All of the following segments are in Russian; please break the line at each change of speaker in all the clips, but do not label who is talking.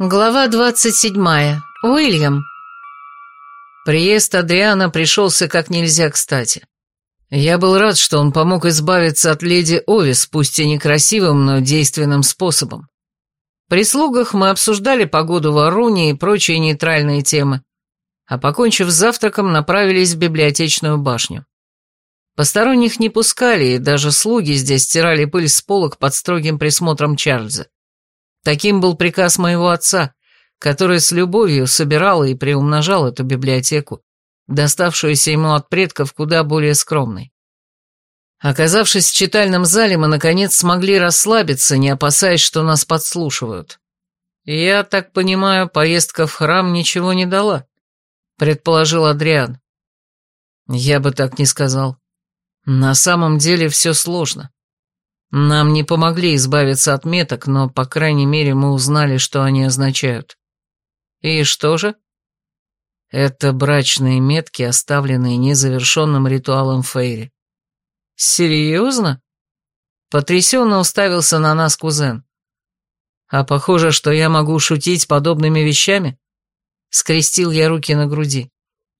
Глава 27. Уильям. Приезд Адриана пришелся как нельзя кстати. Я был рад, что он помог избавиться от леди Овис, пусть и некрасивым, но действенным способом. При слугах мы обсуждали погоду в Аруне и прочие нейтральные темы, а покончив с завтраком, направились в библиотечную башню. Посторонних не пускали, и даже слуги здесь стирали пыль с полок под строгим присмотром Чарльза. Таким был приказ моего отца, который с любовью собирал и приумножал эту библиотеку, доставшуюся ему от предков куда более скромной. Оказавшись в читальном зале, мы, наконец, смогли расслабиться, не опасаясь, что нас подслушивают. «Я так понимаю, поездка в храм ничего не дала», — предположил Адриан. «Я бы так не сказал. На самом деле все сложно. Нам не помогли избавиться от меток, но, по крайней мере, мы узнали, что они означают. И что же? Это брачные метки, оставленные незавершенным ритуалом Фейри. Серьезно? Потрясенно уставился на нас кузен. А похоже, что я могу шутить подобными вещами? Скрестил я руки на груди.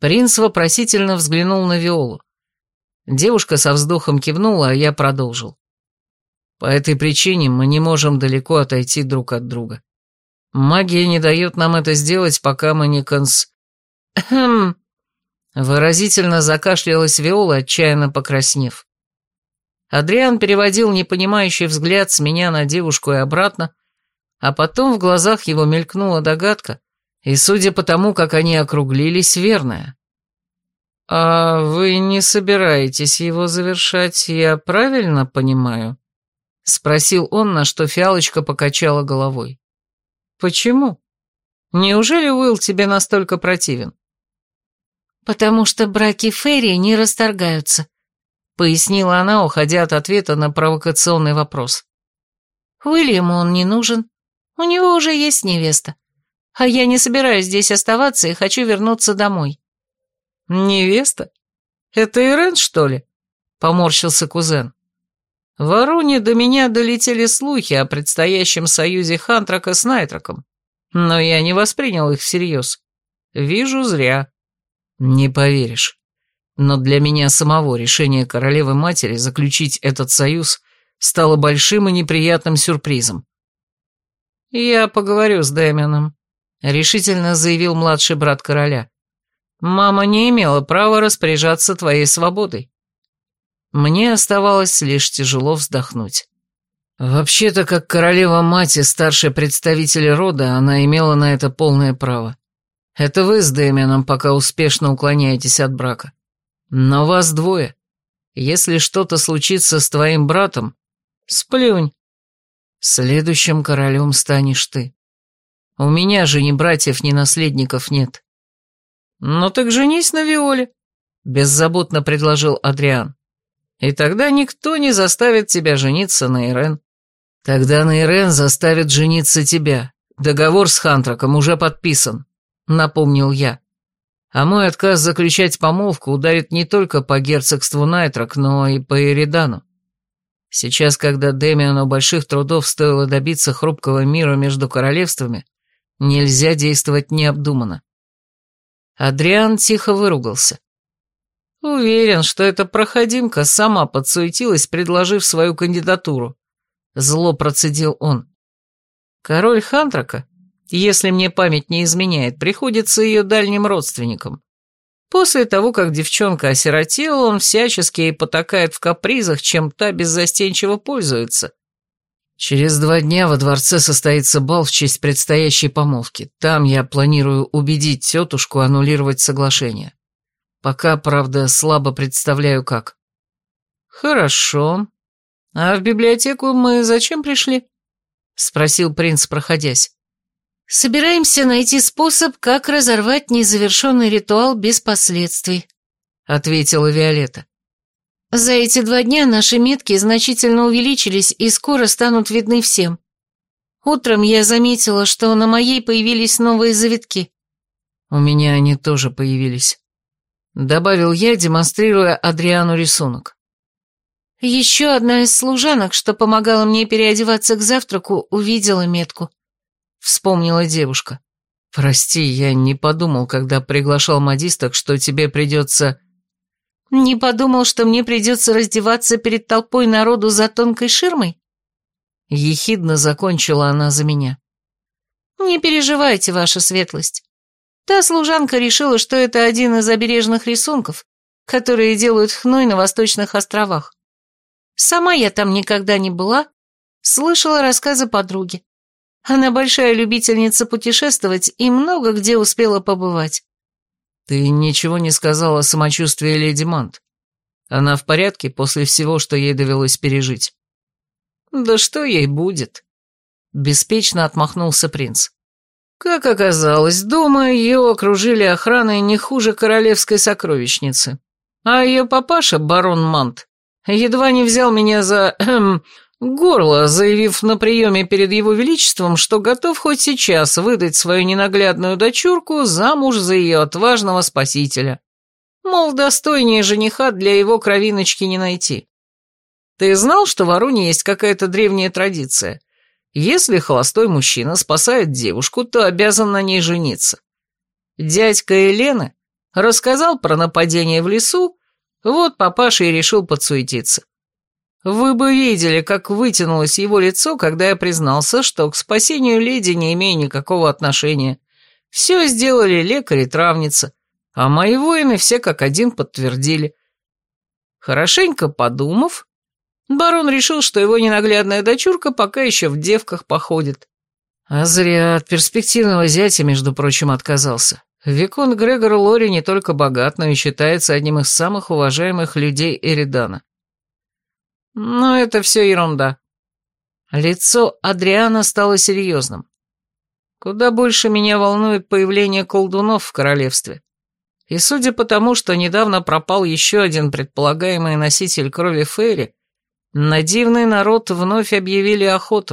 Принц вопросительно взглянул на Виолу. Девушка со вздохом кивнула, а я продолжил. По этой причине мы не можем далеко отойти друг от друга. Магия не дает нам это сделать, пока мы не конс... Хм... Выразительно закашлялась Виола, отчаянно покраснев. Адриан переводил непонимающий взгляд с меня на девушку и обратно, а потом в глазах его мелькнула догадка, и, судя по тому, как они округлились, верная. «А вы не собираетесь его завершать, я правильно понимаю?» Спросил он, на что фиалочка покачала головой. Почему? Неужели Уилл тебе настолько противен?
Потому что браки Ферри не расторгаются, пояснила она, уходя от ответа на провокационный вопрос. Уильяму он не нужен, у него уже есть невеста, а я не собираюсь здесь оставаться и хочу вернуться домой.
Невеста? Это Ирен, что ли? Поморщился кузен. В Аруне до меня долетели слухи о предстоящем союзе Хантрака с Найтраком, но я не воспринял их всерьез. Вижу, зря. Не поверишь. Но для меня самого решение королевы-матери заключить этот союз стало большим и неприятным сюрпризом. «Я поговорю с Дэмином», — решительно заявил младший брат короля. «Мама не имела права распоряжаться твоей свободой. Мне оставалось лишь тяжело вздохнуть. Вообще-то, как королева-мать и старший представитель рода, она имела на это полное право. Это вы с Дэмианом пока успешно уклоняетесь от брака. Но вас двое. Если что-то случится с твоим братом, сплюнь. Следующим королем станешь ты. У меня же ни братьев, ни наследников нет. Ну так женись на Виоле, беззаботно предложил Адриан. И тогда никто не заставит тебя жениться на Ирен. Тогда на Ирен заставит жениться тебя. Договор с Хантраком уже подписан, напомнил я. А мой отказ заключать помолвку ударит не только по герцогству Найтрак, но и по Эридану. Сейчас, когда Демиану больших трудов стоило добиться хрупкого мира между королевствами, нельзя действовать необдуманно. Адриан тихо выругался. Уверен, что эта проходимка сама подсуетилась, предложив свою кандидатуру. Зло процедил он. Король Хантрака, если мне память не изменяет, приходится ее дальним родственникам. После того, как девчонка осиротела, он всячески потакает в капризах, чем та беззастенчиво пользуется. Через два дня во дворце состоится бал в честь предстоящей помолвки. Там я планирую убедить тетушку аннулировать соглашение. Пока, правда, слабо представляю, как. Хорошо. А в библиотеку мы зачем пришли? Спросил принц, проходясь.
Собираемся найти способ, как разорвать незавершенный ритуал без последствий, ответила Виолетта. За эти два дня наши метки значительно увеличились и скоро станут видны всем. Утром я заметила, что на моей появились новые завитки.
У меня они тоже появились. Добавил я, демонстрируя Адриану рисунок.
Еще одна из служанок, что помогала мне переодеваться к завтраку, увидела метку.
— вспомнила девушка. «Прости, я не подумал, когда приглашал модисток, что тебе придется...»
«Не подумал, что мне придется раздеваться перед толпой народу за тонкой ширмой?»
Ехидно закончила она за меня.
«Не переживайте, ваша светлость. Та служанка решила, что это один из обережных рисунков, которые делают хной на восточных островах. Сама я там никогда не была, слышала рассказы подруги. Она большая любительница путешествовать и много где успела побывать.
Ты ничего не сказала о самочувствии леди Мант. Она в порядке после всего, что ей довелось пережить?
Да что ей будет?
Беспечно отмахнулся принц. Как оказалось, дома ее окружили охраной не хуже королевской сокровищницы. А ее папаша, барон Мант, едва не взял меня за... Эм, горло, заявив на приеме перед его величеством, что готов хоть сейчас выдать свою ненаглядную дочурку замуж за ее отважного спасителя. Мол, достойнее жениха для его кровиночки не найти. Ты знал, что в Аруне есть какая-то древняя традиция? Если холостой мужчина спасает девушку, то обязан на ней жениться. Дядька Елены рассказал про нападение в лесу, вот папаша и решил подсуетиться. Вы бы видели, как вытянулось его лицо, когда я признался, что к спасению леди не имею никакого отношения. Все сделали лекарь и травница, а мои воины все как один подтвердили. Хорошенько подумав, Барон решил, что его ненаглядная дочурка пока еще в девках походит. А зря от перспективного зятя, между прочим, отказался. Викон Грегор Лори не только богат, но и считается одним из самых уважаемых людей Эридана. Но это все ерунда. Лицо Адриана стало серьезным. Куда больше меня волнует появление колдунов в королевстве. И судя по тому, что недавно пропал еще один предполагаемый носитель крови Фейри, на дивный народ вновь объявили охоту.